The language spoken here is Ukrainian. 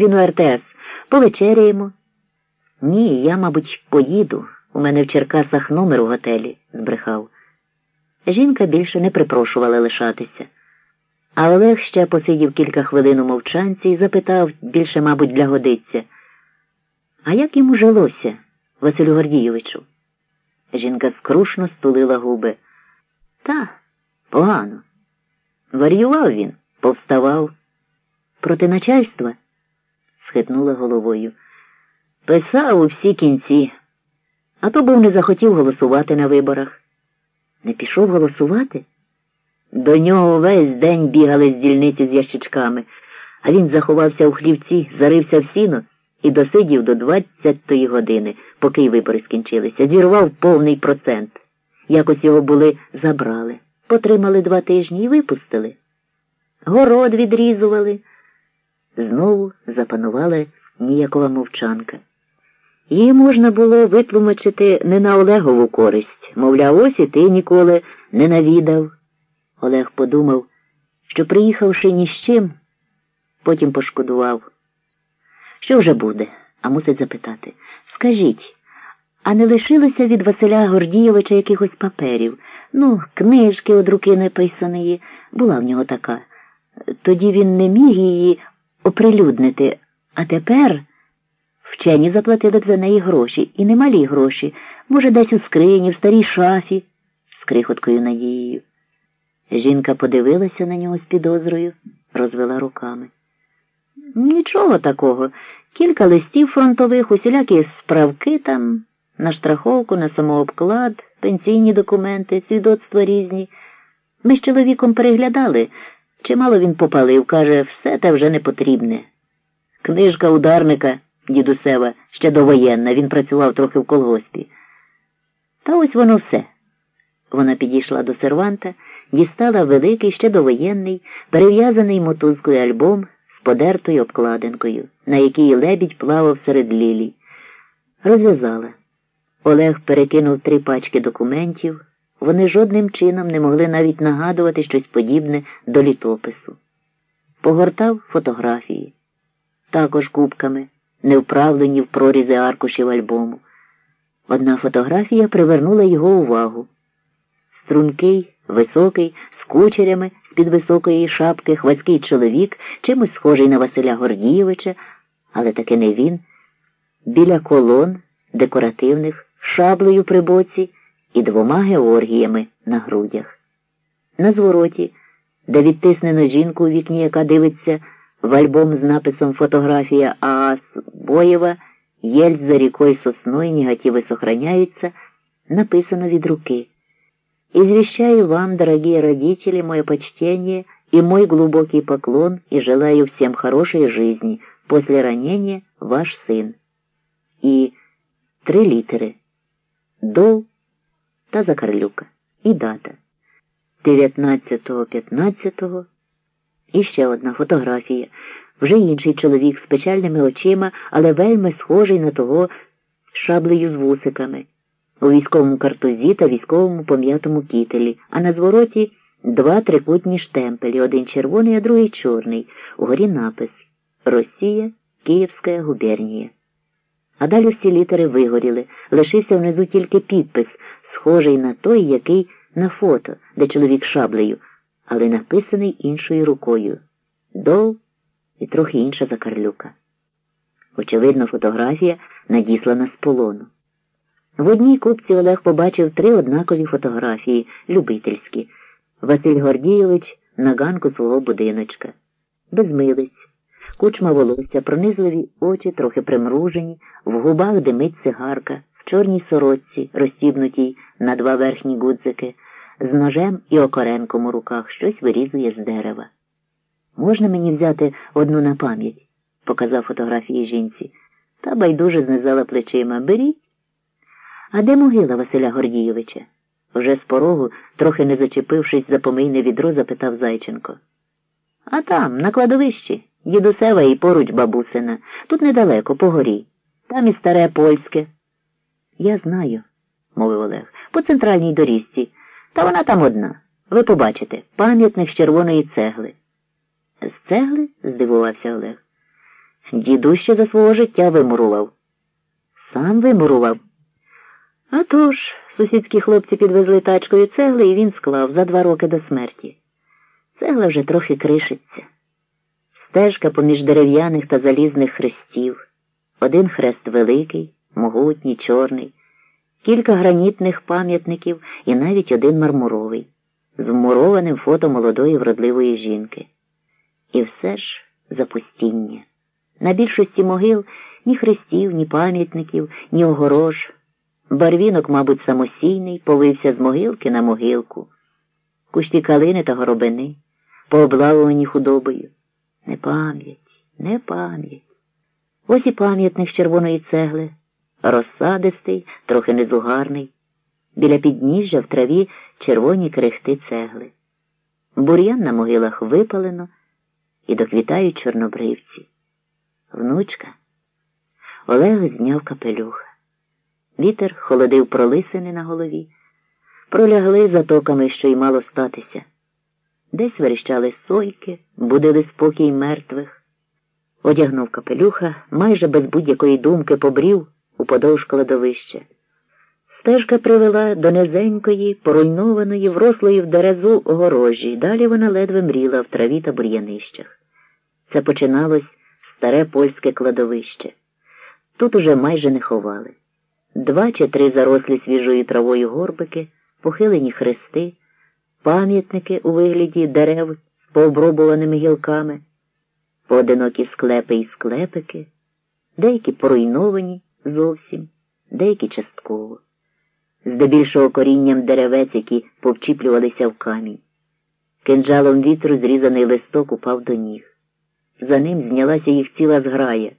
Він у РТС. Повечеряємо. Ні, я, мабуть, поїду. У мене в Черкасах номер у готелі, збрехав. Жінка більше не припрошувала лишатися. А Олег ще посидів кілька хвилин у мовчанці і запитав більше, мабуть, для годиться. А як йому жилося, Василю Гордійовичу? Жінка скрушно стулила губи. Та, погано. Варював він, повставав. Проти начальства? Схитнула головою. Писав у всі кінці, а то був не захотів голосувати на виборах. Не пішов голосувати? До нього весь день бігали з дільниці з ящичками, а він заховався у хлівці, зарився в сіно і досидів до двадцятої години, поки й вибори скінчилися. Зірвав повний процент. Якось його були забрали, потримали два тижні і випустили. Город відрізували. Знову запанувала ніякова мовчанка. Її можна було витлумачити не на Олегову користь, мовляв, ось і ти ніколи не навідав. Олег подумав, що, приїхавши ні з чим, потім пошкодував. Що вже буде? А мусить запитати. Скажіть, а не лишилося від Василя Гордійовича якихось паперів? Ну, книжки од руки написаної, була в нього така. Тоді він не міг її оприлюднити, а тепер вчені заплатили за неї гроші, і немалі гроші, може, десь у скрині, в старій шафі, з крихоткою надією. Жінка подивилася на нього з підозрою, розвела руками. Нічого такого. Кілька листів фронтових, усілякі справки там, на штраховку, на самообклад, пенсійні документи, свідоцтва різні. Ми з чоловіком переглядали. Чимало він попалив, каже, все те вже не потрібне. Книжка ударника дідусева ще довоєнна, він працював трохи в колгоспі. Та ось воно все. Вона підійшла до серванта, дістала великий, ще довоєнний, перев'язаний мотузкою альбом з подертою обкладинкою, на якій лебідь плавав серед лілій. Розв'язала. Олег перекинув три пачки документів. Вони жодним чином не могли навіть нагадувати щось подібне до літопису. Погортав фотографії, також кубками, не вправлені в прорізи аркушів альбому. Одна фотографія привернула його увагу. Стрункий, високий, з кучерями з-під високої шапки, хвацький чоловік, чимось схожий на Василя Гордійовича, але таки не він, біля колон декоративних, шаблею при боці і двома георгіями на грудях. На звороті, де відтиснено жінку у вікні, яка дивиться в альбом з написом Фотографія ААС Боєва, Єль за рікою сосною негативи сохраняются, написано від руки. Извещаю вам, дорогие родители, мое почтение и мой глубокий поклон и желаю всем хорошей жизни. После ранения ваш сын. И три літери. Дол та Закарлюка. І дата. 19.15. І ще одна фотографія. Вже інший чоловік з печальними очима, але вельми схожий на того шаблею з вусиками. У військовому картузі та військовому пом'ятому кітелі, а на звороті два трикутні штемпелі, один червоний, а другий чорний. Угорі напис Росія, Київська губернія. А далі всі літери вигоріли, лишився внизу тільки підпис схожий на той, який на фото, де чоловік шаблею, але написаний іншою рукою Дол і трохи інша закарлюка. Очевидно, фотографія надіслана з полону. В одній купці Олег побачив три однакові фотографії, любительські. Василь Гордійович на ганку свого будиночка. Безмилиць, кучма волосся, пронизливі очі, трохи примружені, в губах димить цигарка чорній сорочці, розстібнутій на два верхні гудзики, з ножем і окоренком у руках щось вирізує з дерева. Можна мені взяти одну на пам'ять? показав фотографії жінці, та байдуже знизала плечима. Беріть. А де могила Василя Гордійовича? Вже з порогу, трохи не зачепившись за помийне відро, запитав Зайченко. А там, на кладовищі, дідусева і поруч бабусина. Тут недалеко, по горі. Там і старе польське. Я знаю, мовив Олег, по центральній доріжці. Та вона там одна. Ви побачите, пам'ятник з червоної цегли. З цегли? здивувався Олег. Дідусь ще за свого життя вимурував. Сам вимурував. А тож, сусідські хлопці підвезли тачкою цегли, і він склав за два роки до смерті. Цегла вже трохи кришиться. Стежка поміж дерев'яних та залізних хрестів. Один хрест великий, могутній, чорний, кілька гранітних пам'ятників і навіть один мармуровий, з вмурованим фото молодої вродливої жінки. І все ж запустіння. На більшості могил ні хрестів, ні пам'ятників, ні огорож. Барвінок, мабуть, самостійний, повився з могилки на могилку, кущі калини та горобини, пооблавувані худобою. Не пам'ять, не пам'ять. Ось і пам'ятник з червоної цегли, розсадистий, трохи незугарний. Біля підніжжя в траві червоні крихти цегли. Бур'ян на могилах випалено і доквітають чорнобривці. Внучка. Олег зняв капелюха. Вітер холодив пролисини на голові, пролягли затоками, що й мало статися. Десь верещали сойки, будили спокій мертвих. Одягнув капелюха, майже без будь-якої думки побрів уподовж кладовища. Стежка привела до низенької, поруйнованої, врослої в дерезу огорожі, далі вона ледве мріла в траві та бур'янищах. Це починалось старе польське кладовище. Тут уже майже не ховали. Два чи три зарослі свіжою травою горбики, похилені хрести, пам'ятники у вигляді дерев з пообробуваними гілками, поодинокі склепи і склепики, деякі поруйновані зовсім, деякі частково, здебільшого корінням деревець, які повчіплювалися в камінь. Кинджалом вітру зрізаний листок упав до ніг. За ним знялася їх ціла зграя.